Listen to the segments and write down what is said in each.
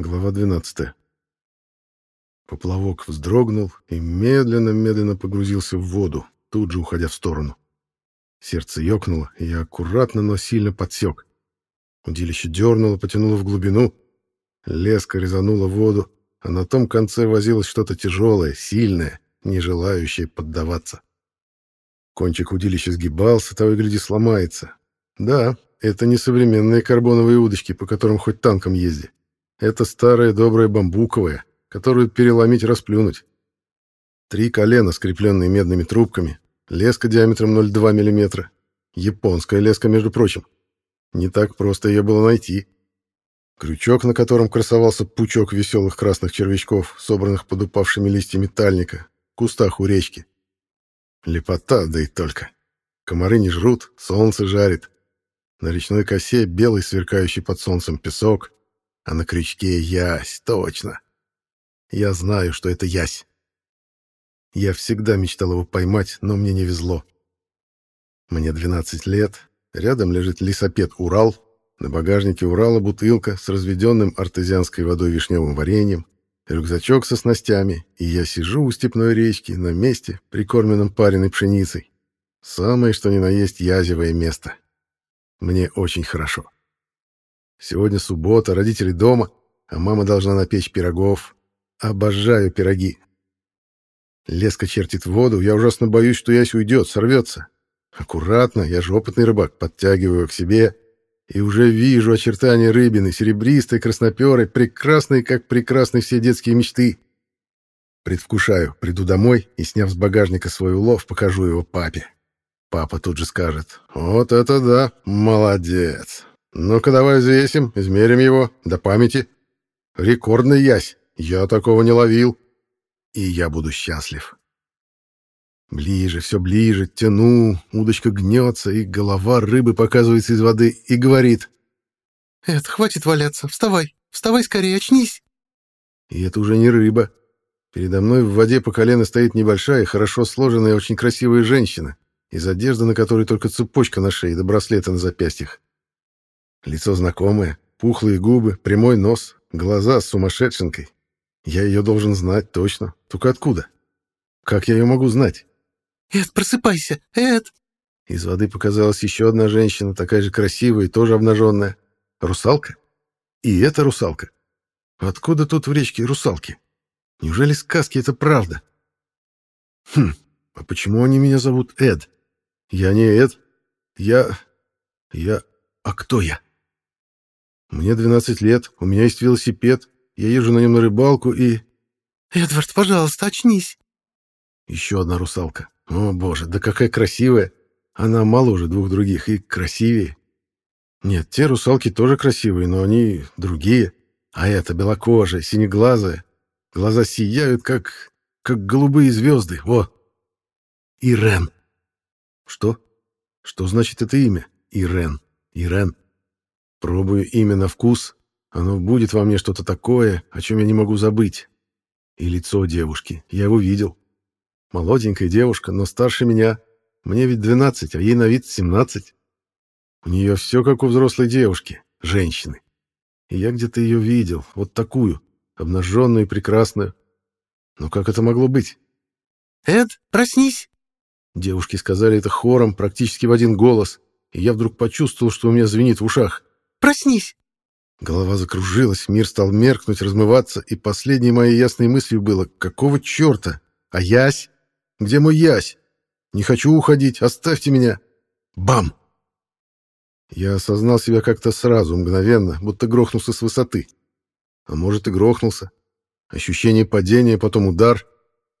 Глава 12. Поплавок вздрогнул и медленно-медленно погрузился в воду, тут же уходя в сторону. Сердце ёкнуло, и я аккуратно, но сильно подсек. Удилище дернуло, потянуло в глубину. Леска резанула воду, а на том конце возилось что-то тяжелое, сильное, не желающее поддаваться. Кончик удилища сгибался, того и гляди сломается. Да, это не современные карбоновые удочки, по которым хоть танком езди. Это старая добрая бамбуковая, которую переломить расплюнуть. Три колена, скрепленные медными трубками, леска диаметром 0,2 мм. Японская леска, между прочим. Не так просто ее было найти. Крючок, на котором красовался пучок веселых красных червячков, собранных под упавшими листьями тальника, в кустах у речки. Лепота, да и только. Комары не жрут, солнце жарит. На речной косе белый сверкающий под солнцем песок, а на крючке ясь, точно. Я знаю, что это ясь. Я всегда мечтал его поймать, но мне не везло. Мне 12 лет, рядом лежит лесопед «Урал», на багажнике Урала бутылка с разведенным артезианской водой вишневым вареньем, рюкзачок со снастями, и я сижу у степной речки на месте, прикормленном пареной пшеницей. Самое, что ни на есть, язевое место. Мне очень хорошо. Сегодня суббота, родители дома, а мама должна напечь пирогов. Обожаю пироги. Леска чертит воду, я ужасно боюсь, что ясь уйдет, сорвется. Аккуратно, я же опытный рыбак, подтягиваю к себе и уже вижу очертания рыбины, серебристой, красноперой, прекрасной, как прекрасны все детские мечты. Предвкушаю, приду домой и, сняв с багажника свой улов, покажу его папе. Папа тут же скажет, «Вот это да, молодец, ну-ка давай взвесим, измерим его, до памяти. Рекордный ясь, я такого не ловил. И я буду счастлив. Ближе, все ближе, тяну, удочка гнется, и голова рыбы показывается из воды и говорит. «Эд, хватит валяться, вставай, вставай скорее, очнись!» И это уже не рыба. Передо мной в воде по колено стоит небольшая, хорошо сложенная, очень красивая женщина, из одежды на которой только цепочка на шее да браслеты на запястьях. Лицо знакомое, пухлые губы, прямой нос, глаза с сумасшедшенкой. Я ее должен знать точно. Только откуда? Как я ее могу знать? «Эд, просыпайся! Эд!» Из воды показалась еще одна женщина, такая же красивая и тоже обнаженная. Русалка? И это русалка. Откуда тут в речке русалки? Неужели сказки — это правда? Хм, а почему они меня зовут Эд? Я не Эд. Я... Я... А кто я? Мне 12 лет, у меня есть велосипед, я езжу на нем на рыбалку и... «Эдвард, пожалуйста, очнись!» Еще одна русалка. О, боже, да какая красивая! Она моложе двух других и красивее. Нет, те русалки тоже красивые, но они другие. А эта белокожая, синеглазая. Глаза сияют, как... как голубые звезды. О! Ирен. Что? Что значит это имя? Ирен. Ирен. Пробую имя на вкус. Оно будет во мне что-то такое, о чем я не могу забыть. И лицо девушки. Я его видел. Молоденькая девушка, но старше меня. Мне ведь 12, а ей на вид 17. У нее все как у взрослой девушки, женщины. И я где-то ее видел, вот такую, обнаженную и прекрасную. Но как это могло быть? «Эд, проснись!» Девушки сказали это хором, практически в один голос, и я вдруг почувствовал, что у меня звенит в ушах. Проснись!» Голова закружилась, мир стал меркнуть, размываться, и последней моей ясной мыслью было «Какого черта? А ясь? Где мой ясь? Не хочу уходить, оставьте меня!» Бам! Я осознал себя как-то сразу, мгновенно, будто грохнулся с высоты. А может и грохнулся. Ощущение падения, потом удар.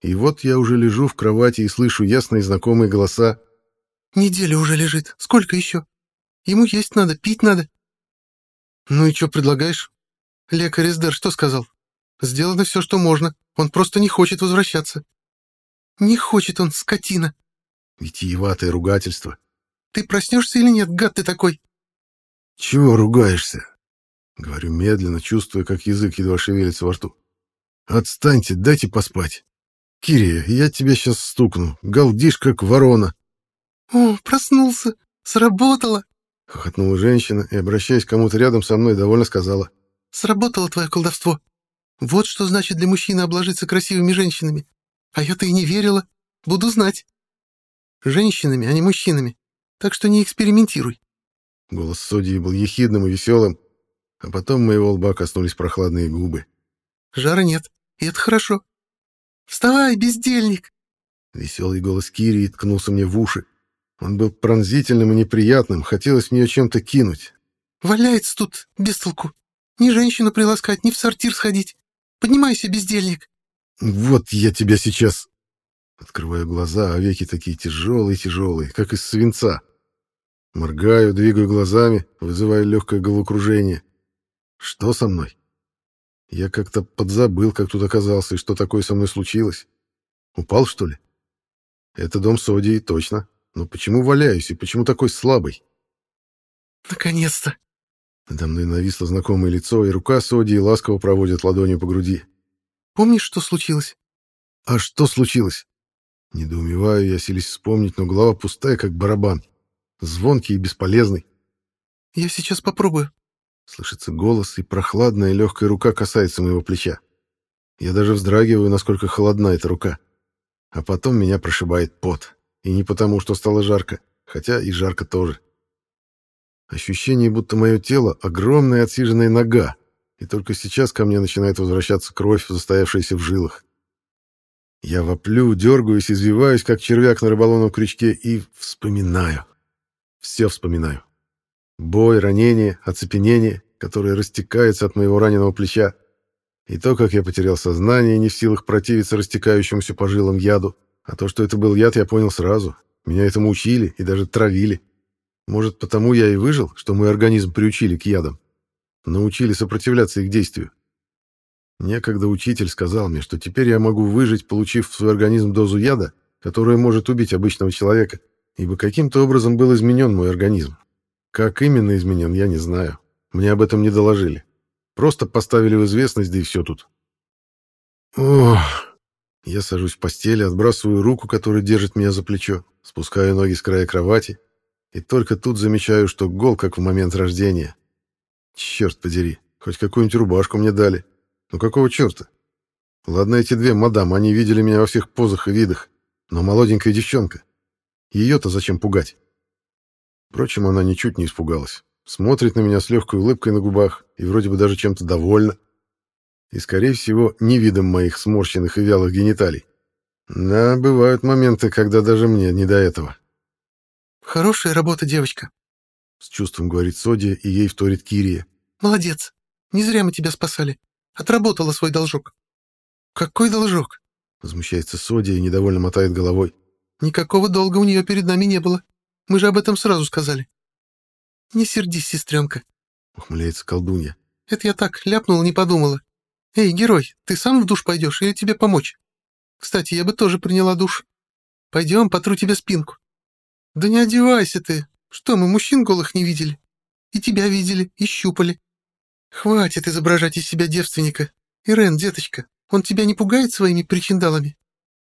И вот я уже лежу в кровати и слышу ясные знакомые голоса. «Неделя уже лежит. Сколько еще? Ему есть надо, пить надо. «Ну и что предлагаешь?» «Лекарь Эсдер что сказал?» «Сделано все, что можно. Он просто не хочет возвращаться». «Не хочет он, скотина!» Витиеватое ругательство. «Ты проснешься или нет, гад ты такой?» «Чего ругаешься?» Говорю медленно, чувствуя, как язык едва шевелится во рту. «Отстаньте, дайте поспать. Кирия, я тебя сейчас стукну. Галдишь, как ворона». «О, проснулся. Сработало!» Хохотнула женщина и, обращаясь к кому-то рядом со мной, довольно сказала. Сработало твое колдовство. Вот что значит для мужчины обложиться красивыми женщинами. А я-то и не верила. Буду знать. Женщинами, а не мужчинами. Так что не экспериментируй. Голос судьи был ехидным и веселым, а потом моего лба коснулись прохладные губы. Жара нет, и это хорошо. Вставай, бездельник! Веселый голос Кири ткнулся мне в уши. Он был пронзительным и неприятным, хотелось в нее чем-то кинуть. «Валяется тут, без толку. Ни женщину приласкать, ни в сортир сходить. Поднимайся, бездельник!» «Вот я тебя сейчас...» Открываю глаза, а веки такие тяжелые-тяжелые, как из свинца. Моргаю, двигаю глазами, вызывая легкое головокружение. Что со мной? Я как-то подзабыл, как тут оказался, и что такое со мной случилось. Упал, что ли? Это дом Содии, точно. Но почему валяюсь и почему такой слабый? Наконец-то! Надо мной нависло знакомое лицо, и рука Содии ласково проводит ладонью по груди. Помнишь, что случилось? А что случилось? Недоумеваю, я сились вспомнить, но голова пустая, как барабан. Звонкий и бесполезный. Я сейчас попробую. Слышится голос, и прохладная легкая рука касается моего плеча. Я даже вздрагиваю, насколько холодна эта рука. А потом меня прошибает пот. И не потому, что стало жарко, хотя и жарко тоже. Ощущение, будто мое тело — огромная отсиженная нога, и только сейчас ко мне начинает возвращаться кровь, застоявшаяся в жилах. Я воплю, дергаюсь, извиваюсь, как червяк на рыболовном крючке, и вспоминаю. Все вспоминаю. Бой, ранение, оцепенение, которое растекается от моего раненого плеча, и то, как я потерял сознание, не в силах противиться растекающемуся по жилам яду. А то, что это был яд, я понял сразу. Меня этому учили и даже травили. Может, потому я и выжил, что мой организм приучили к ядам. Научили сопротивляться их действию. Некогда учитель сказал мне, что теперь я могу выжить, получив в свой организм дозу яда, которая может убить обычного человека, ибо каким-то образом был изменен мой организм. Как именно изменен, я не знаю. Мне об этом не доложили. Просто поставили в известность, да и все тут. Ох! Я сажусь в постели, отбрасываю руку, которая держит меня за плечо, спускаю ноги с края кровати, и только тут замечаю, что гол, как в момент рождения. Черт подери, хоть какую-нибудь рубашку мне дали. Ну какого черта? Ладно, эти две мадам, они видели меня во всех позах и видах, но молоденькая девчонка. Ее-то зачем пугать? Впрочем, она ничуть не испугалась смотрит на меня с легкой улыбкой на губах и вроде бы даже чем-то довольна. И, скорее всего, не видом моих сморщенных и вялых гениталий. Да, бывают моменты, когда даже мне не до этого. «Хорошая работа, девочка», — с чувством говорит Содия, и ей вторит Кирия. «Молодец. Не зря мы тебя спасали. Отработала свой должок». «Какой должок?» — возмущается Содия и недовольно мотает головой. «Никакого долга у нее перед нами не было. Мы же об этом сразу сказали». «Не сердись, сестренка», — ухмыляется колдунья. «Это я так ляпнула, не подумала. Эй, герой, ты сам в душ пойдешь или тебе помочь? Кстати, я бы тоже приняла душ. Пойдем, потру тебе спинку». «Да не одевайся ты. Что, мы мужчин голых не видели? И тебя видели, и щупали. Хватит изображать из себя девственника. Ирен, деточка, он тебя не пугает своими причиндалами?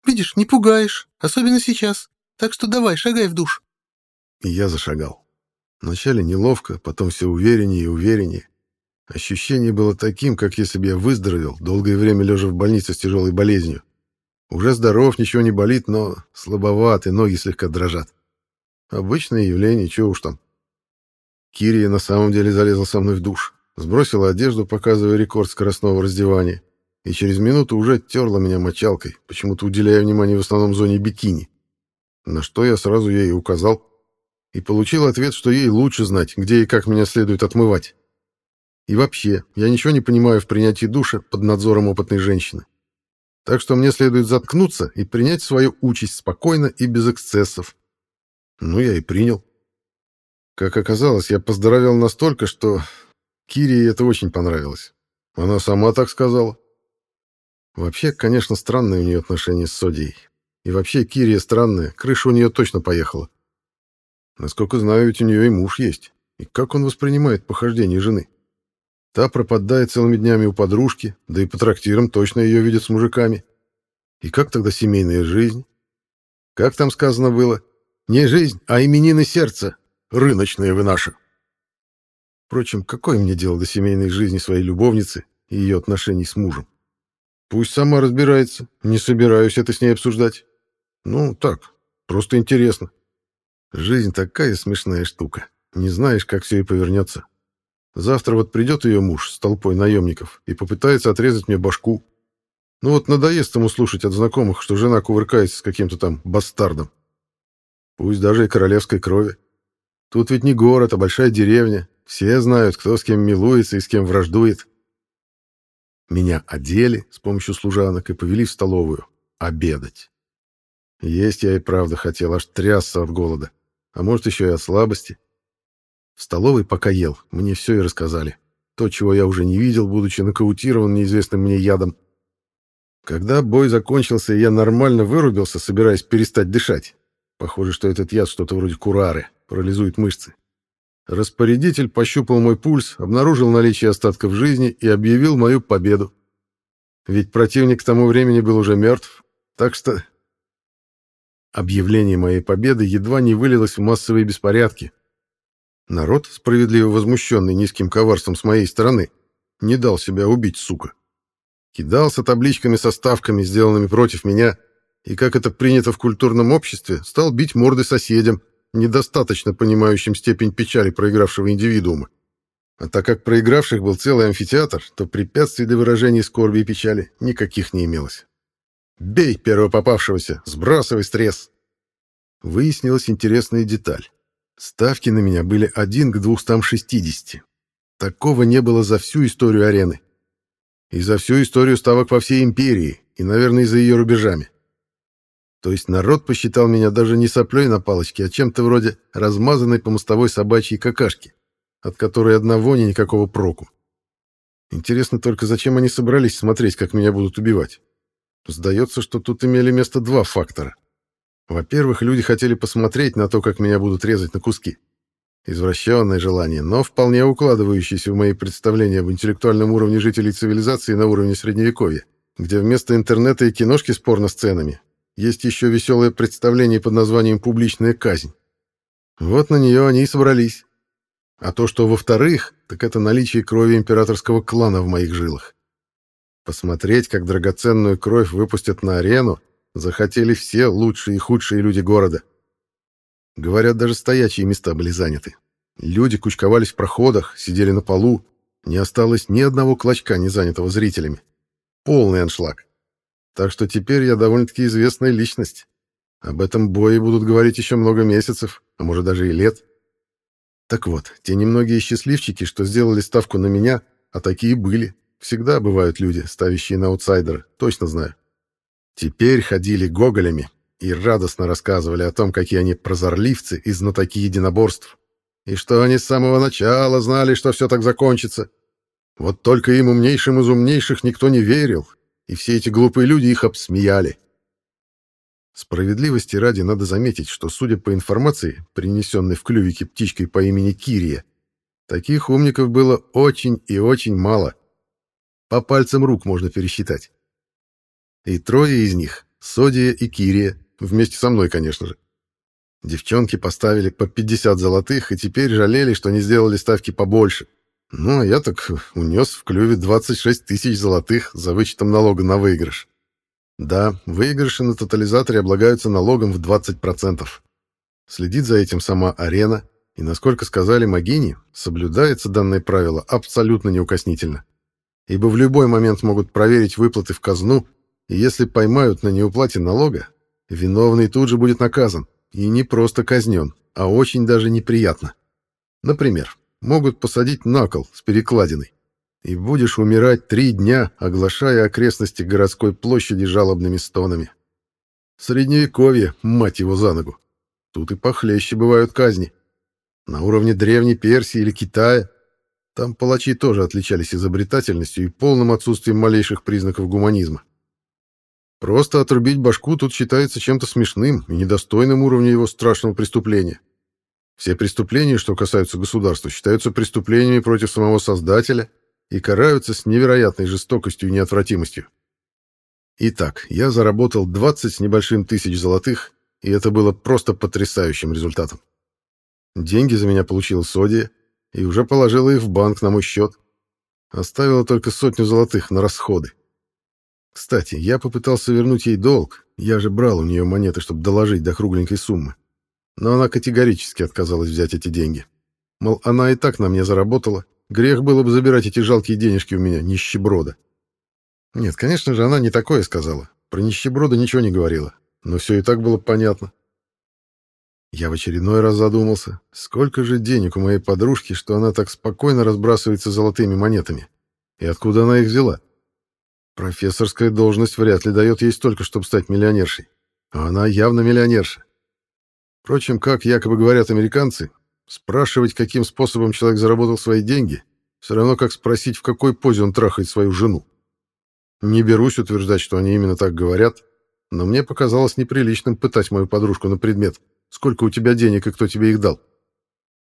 Видишь, не пугаешь, особенно сейчас. Так что давай, шагай в душ». И я зашагал. Вначале неловко, потом все увереннее и увереннее. Ощущение было таким, как если бы я выздоровел, долгое время лежа в больнице с тяжелой болезнью. Уже здоров, ничего не болит, но слабоваты, ноги слегка дрожат. Обычное явление, чего уж там. Кирия на самом деле залезла со мной в душ, сбросила одежду, показывая рекорд скоростного раздевания, и через минуту уже терла меня мочалкой, почему-то уделяя внимание в основном зоне бикини. На что я сразу ей указал и получил ответ, что ей лучше знать, где и как меня следует отмывать. И вообще, я ничего не понимаю в принятии душа под надзором опытной женщины. Так что мне следует заткнуться и принять свою участь спокойно и без эксцессов. Ну, я и принял. Как оказалось, я поздоровел настолько, что Кире это очень понравилось. Она сама так сказала. Вообще, конечно, странные у нее отношения с Содией. И вообще, Кирия странная, крыша у нее точно поехала. Насколько знаю, ведь у нее и муж есть. И как он воспринимает похождение жены? Та пропадает целыми днями у подружки, да и по трактирам точно ее видят с мужиками. И как тогда семейная жизнь? Как там сказано было? Не жизнь, а именины сердца. Рыночные вы наши. Впрочем, какое мне дело до семейной жизни своей любовницы и ее отношений с мужем? Пусть сама разбирается, не собираюсь это с ней обсуждать. Ну, так, просто интересно. Жизнь такая смешная штука. Не знаешь, как все и повернется. Завтра вот придет ее муж с толпой наемников и попытается отрезать мне башку. Ну вот надоест ему слушать от знакомых, что жена кувыркается с каким-то там бастардом. Пусть даже и королевской крови. Тут ведь не город, а большая деревня. Все знают, кто с кем милуется и с кем враждует. Меня одели с помощью служанок и повели в столовую. Обедать. Есть я и правда хотел, аж трясся от голода. А может, еще и от слабости. В столовой пока ел, мне все и рассказали. То, чего я уже не видел, будучи нокаутирован неизвестным мне ядом. Когда бой закончился, я нормально вырубился, собираясь перестать дышать. Похоже, что этот яд что-то вроде курары, парализует мышцы. Распорядитель пощупал мой пульс, обнаружил наличие остатков жизни и объявил мою победу. Ведь противник к тому времени был уже мертв, так что... Объявление моей победы едва не вылилось в массовые беспорядки. Народ, справедливо возмущенный низким коварством с моей стороны, не дал себя убить, сука. Кидался табличками со ставками, сделанными против меня, и, как это принято в культурном обществе, стал бить морды соседям, недостаточно понимающим степень печали проигравшего индивидуума. А так как проигравших был целый амфитеатр, то препятствий для выражения скорби и печали никаких не имелось. «Бей первого попавшегося! Сбрасывай стресс!» Выяснилась интересная деталь. Ставки на меня были 1 к 260. Такого не было за всю историю арены. И за всю историю ставок по всей империи, и, наверное, и за ее рубежами. То есть народ посчитал меня даже не соплей на палочке, а чем-то вроде размазанной по мостовой собачьей какашки, от которой одного ни никакого проку. Интересно только, зачем они собрались смотреть, как меня будут убивать? Сдается, что тут имели место два фактора. Во-первых, люди хотели посмотреть на то, как меня будут резать на куски. Извращенное желание, но вполне укладывающееся в мои представления об интеллектуальном уровне жителей цивилизации на уровне Средневековья, где вместо интернета и киношки с порно-сценами есть еще веселое представление под названием «Публичная казнь». Вот на нее они и собрались. А то, что во-вторых, так это наличие крови императорского клана в моих жилах. Посмотреть, как драгоценную кровь выпустят на арену, захотели все лучшие и худшие люди города. Говорят, даже стоячие места были заняты. Люди кучковались в проходах, сидели на полу, не осталось ни одного клочка, не занятого зрителями. Полный аншлаг. Так что теперь я довольно-таки известная личность. Об этом бое будут говорить еще много месяцев, а может даже и лет. Так вот, те немногие счастливчики, что сделали ставку на меня, а такие были. Всегда бывают люди, ставящие на аутсайдера, точно знаю. Теперь ходили гоголями и радостно рассказывали о том, какие они прозорливцы и знатоки единоборств, и что они с самого начала знали, что все так закончится. Вот только им умнейшим из умнейших никто не верил, и все эти глупые люди их обсмеяли. Справедливости ради надо заметить, что, судя по информации, принесенной в клювике птичкой по имени Кирия, таких умников было очень и очень мало. По пальцам рук можно пересчитать. И трое из них — Содия и Кирия, вместе со мной, конечно же. Девчонки поставили по 50 золотых и теперь жалели, что не сделали ставки побольше — ну, а я так унес в клюве 26 тысяч золотых за вычетом налога на выигрыш. Да, выигрыши на тотализаторе облагаются налогом в 20%. Следит за этим сама арена, и, насколько сказали Магини, соблюдается данное правило абсолютно неукоснительно. Ибо в любой момент могут проверить выплаты в казну, и если поймают на неуплате налога, виновный тут же будет наказан, и не просто казнен, а очень даже неприятно. Например, могут посадить на кол с перекладиной. И будешь умирать три дня, оглашая окрестности городской площади жалобными стонами. Средневековье, мать его за ногу. Тут и похлеще бывают казни. На уровне древней Персии или Китая. Там палачи тоже отличались изобретательностью и полным отсутствием малейших признаков гуманизма. Просто отрубить башку тут считается чем-то смешным и недостойным уровня его страшного преступления. Все преступления, что касаются государства, считаются преступлениями против самого Создателя и караются с невероятной жестокостью и неотвратимостью. Итак, я заработал 20 с небольшим тысяч золотых, и это было просто потрясающим результатом. Деньги за меня получил Содия, и уже положила их в банк на мой счет. Оставила только сотню золотых на расходы. Кстати, я попытался вернуть ей долг, я же брал у нее монеты, чтобы доложить до кругленькой суммы. Но она категорически отказалась взять эти деньги. Мол, она и так на мне заработала, грех было бы забирать эти жалкие денежки у меня, нищеброда. Нет, конечно же, она не такое сказала. Про нищеброда ничего не говорила. Но все и так было понятно. Я в очередной раз задумался, сколько же денег у моей подружки, что она так спокойно разбрасывается золотыми монетами. И откуда она их взяла? Профессорская должность вряд ли дает ей столько, чтобы стать миллионершей. А она явно миллионерша. Впрочем, как якобы говорят американцы, спрашивать, каким способом человек заработал свои деньги, все равно как спросить, в какой позе он трахает свою жену. Не берусь утверждать, что они именно так говорят, но мне показалось неприличным пытать мою подружку на предмет, сколько у тебя денег и кто тебе их дал.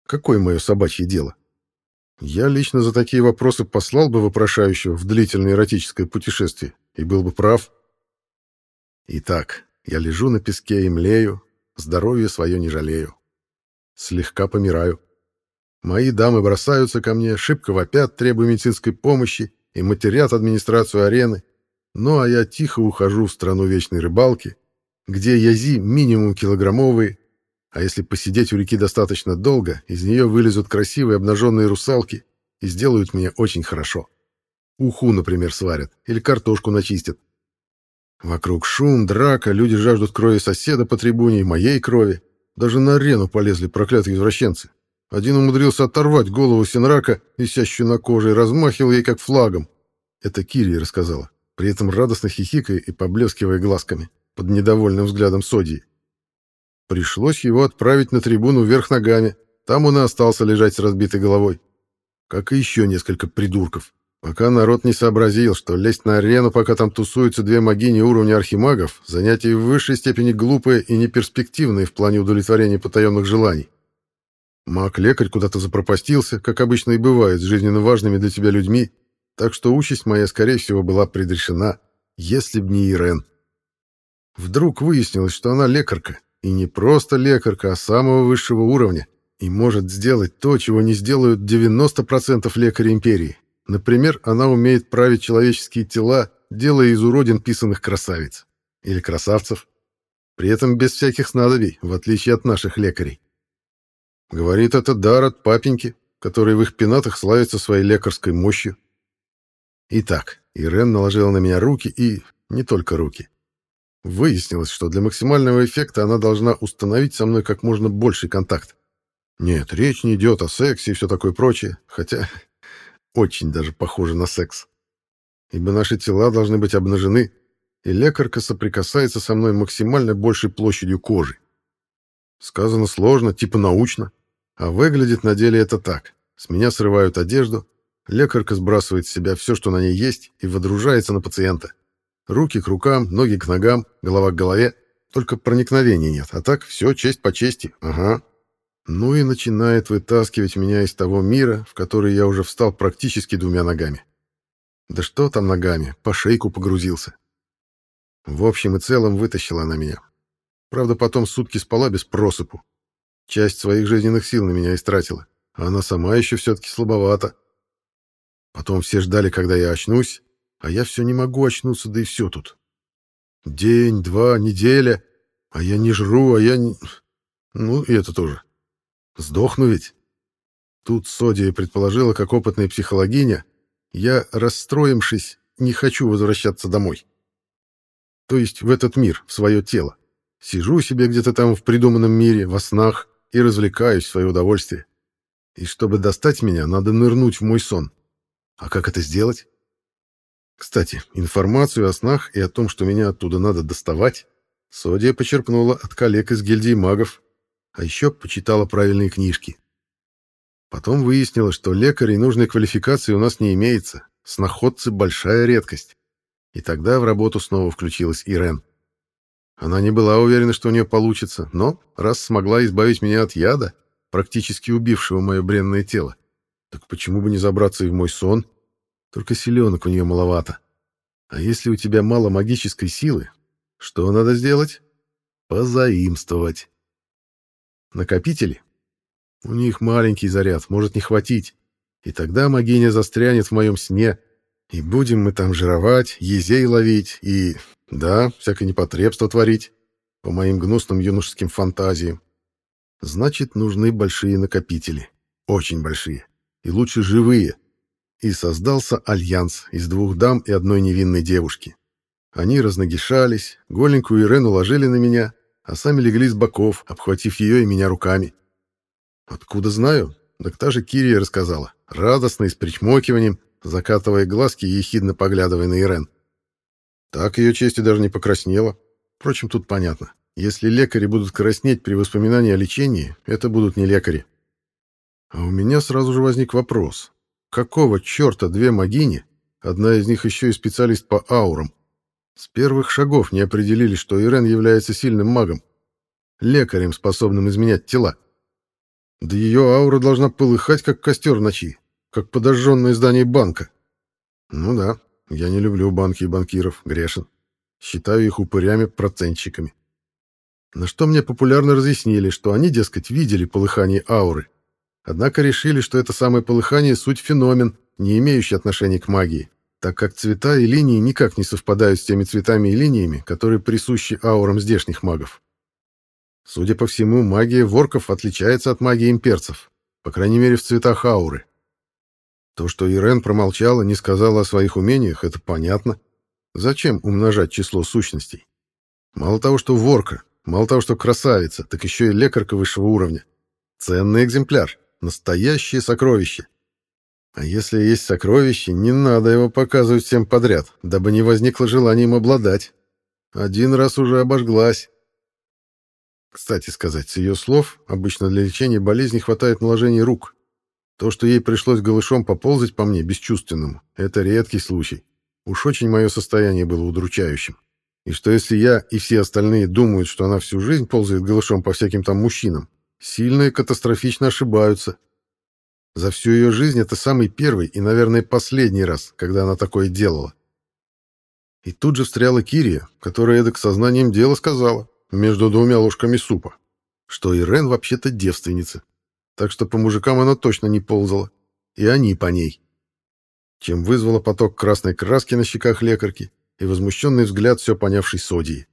Какое мое собачье дело? Я лично за такие вопросы послал бы вопрошающего в длительное эротическое путешествие и был бы прав. Итак, я лежу на песке и млею, здоровье свое не жалею. Слегка помираю. Мои дамы бросаются ко мне, шибко вопят, требуя медицинской помощи и матерят администрацию арены. Ну, а я тихо ухожу в страну вечной рыбалки, где язи минимум килограммовые, а если посидеть у реки достаточно долго, из нее вылезут красивые обнаженные русалки и сделают мне очень хорошо. Уху, например, сварят или картошку начистят. Вокруг шум, драка, люди жаждут крови соседа по трибуне и моей крови. Даже на арену полезли проклятые извращенцы. Один умудрился оторвать голову Синрака, висящую на коже, и размахивал ей как флагом. Это Кирия рассказала, при этом радостно хихикая и поблескивая глазками под недовольным взглядом Содии. Пришлось его отправить на трибуну вверх ногами. Там он и остался лежать с разбитой головой. Как и еще несколько придурков. Пока народ не сообразил, что лезть на арену, пока там тусуются две могини уровня архимагов, занятие в высшей степени глупое и неперспективное в плане удовлетворения потаенных желаний. Маг-лекарь куда-то запропастился, как обычно и бывает с жизненно важными для тебя людьми, так что участь моя, скорее всего, была предрешена, если б не Ирен. Вдруг выяснилось, что она лекарка, и не просто лекарка, а самого высшего уровня. И может сделать то, чего не сделают 90% лекарей империи. Например, она умеет править человеческие тела, делая из уродин писанных красавиц. Или красавцев. При этом без всяких снадобий, в отличие от наших лекарей. Говорит, это дар от папеньки, который в их пенатах славится своей лекарской мощью. Итак, Ирен наложила на меня руки и... не только руки. Выяснилось, что для максимального эффекта она должна установить со мной как можно больший контакт. Нет, речь не идет о сексе и все такое прочее, хотя очень даже похоже на секс. Ибо наши тела должны быть обнажены, и лекарка соприкасается со мной максимально большей площадью кожи. Сказано сложно, типа научно, а выглядит на деле это так. С меня срывают одежду, лекарка сбрасывает с себя все, что на ней есть, и водружается на пациента. Руки к рукам, ноги к ногам, голова к голове. Только проникновения нет. А так все честь по чести. Ага. Ну и начинает вытаскивать меня из того мира, в который я уже встал практически двумя ногами. Да что там ногами, по шейку погрузился. В общем и целом вытащила она меня. Правда, потом сутки спала без просыпу. Часть своих жизненных сил на меня истратила. А она сама еще все-таки слабовата. Потом все ждали, когда я очнусь, а я все не могу очнуться, да и все тут. День, два, неделя, а я не жру, а я не... Ну, и это тоже. Сдохну ведь. Тут Содия предположила, как опытная психологиня, я, расстроившись, не хочу возвращаться домой. То есть в этот мир, в свое тело. Сижу себе где-то там в придуманном мире, во снах, и развлекаюсь в свое удовольствие. И чтобы достать меня, надо нырнуть в мой сон. А как это сделать? Кстати, информацию о снах и о том, что меня оттуда надо доставать, Содия почерпнула от коллег из гильдии магов, а еще почитала правильные книжки. Потом выяснилось, что лекарей нужной квалификации у нас не имеется, сноходцы — большая редкость. И тогда в работу снова включилась Ирен. Она не была уверена, что у нее получится, но раз смогла избавить меня от яда, практически убившего мое бренное тело, так почему бы не забраться и в мой сон только силенок у нее маловато. А если у тебя мало магической силы, что надо сделать? Позаимствовать. Накопители? У них маленький заряд, может не хватить. И тогда могиня застрянет в моем сне, и будем мы там жировать, езей ловить и, да, всякое непотребство творить, по моим гнусным юношеским фантазиям. Значит, нужны большие накопители. Очень большие. И лучше живые. И создался альянс из двух дам и одной невинной девушки. Они разногишались, голенькую Ирену уложили на меня, а сами легли с боков, обхватив ее и меня руками. Откуда знаю? Так та же Кирия рассказала, радостно и с причмокиванием, закатывая глазки и ехидно поглядывая на Ирен. Так ее честь и даже не покраснела. Впрочем, тут понятно. Если лекари будут краснеть при воспоминании о лечении, это будут не лекари. А у меня сразу же возник вопрос. Какого черта две магини, одна из них еще и специалист по аурам, с первых шагов не определили, что Ирен является сильным магом, лекарем, способным изменять тела? Да ее аура должна полыхать, как костер ночи, как подожженное здание банка. Ну да, я не люблю банки и банкиров, грешен. Считаю их упырями-процентщиками. На что мне популярно разъяснили, что они, дескать, видели полыхание ауры. Однако решили, что это самое полыхание — суть феномен, не имеющий отношения к магии, так как цвета и линии никак не совпадают с теми цветами и линиями, которые присущи аурам здешних магов. Судя по всему, магия ворков отличается от магии имперцев, по крайней мере в цветах ауры. То, что Ирен промолчала, не сказала о своих умениях, это понятно. Зачем умножать число сущностей? Мало того, что ворка, мало того, что красавица, так еще и лекарка высшего уровня. Ценный экземпляр, настоящее сокровище. А если есть сокровище, не надо его показывать всем подряд, дабы не возникло желания им обладать. Один раз уже обожглась. Кстати сказать, с ее слов, обычно для лечения болезни хватает наложения рук. То, что ей пришлось голышом поползать по мне, бесчувственному, это редкий случай. Уж очень мое состояние было удручающим. И что если я и все остальные думают, что она всю жизнь ползает голышом по всяким там мужчинам, сильно и катастрофично ошибаются. За всю ее жизнь это самый первый и, наверное, последний раз, когда она такое делала. И тут же встряла Кирия, которая эдак сознанием дела сказала, между двумя ложками супа, что Ирен вообще-то девственница так что по мужикам она точно не ползала. И они по ней. Чем вызвало поток красной краски на щеках лекарки и возмущенный взгляд все понявшей Содии.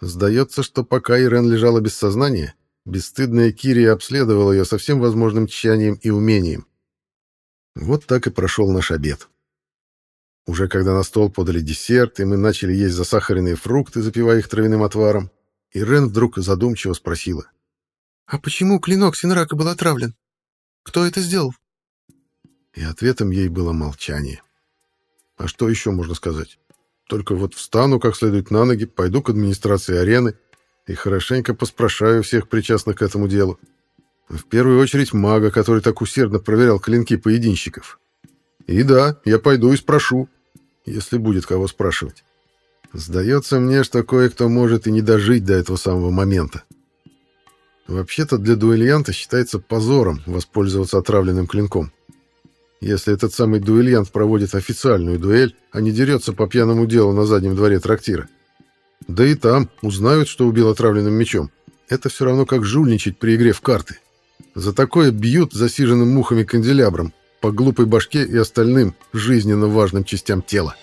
Сдается, что пока Ирен лежала без сознания, бесстыдная Кирия обследовала ее со всем возможным тщанием и умением. Вот так и прошел наш обед. Уже когда на стол подали десерт, и мы начали есть засахаренные фрукты, запивая их травяным отваром, Ирен вдруг задумчиво спросила. «А почему клинок Синрака был отравлен? Кто это сделал?» И ответом ей было молчание. А что еще можно сказать? Только вот встану как следует на ноги, пойду к администрации арены и хорошенько поспрашаю всех причастных к этому делу. В первую очередь мага, который так усердно проверял клинки поединщиков. И да, я пойду и спрошу, если будет кого спрашивать. Сдается мне, что кое-кто может и не дожить до этого самого момента. Вообще-то для дуэлянта считается позором воспользоваться отравленным клинком. Если этот самый дуэлянт проводит официальную дуэль, а не дерется по пьяному делу на заднем дворе трактира. Да и там узнают, что убил отравленным мечом. Это все равно как жульничать при игре в карты. За такое бьют засиженным мухами канделябром по глупой башке и остальным жизненно важным частям тела.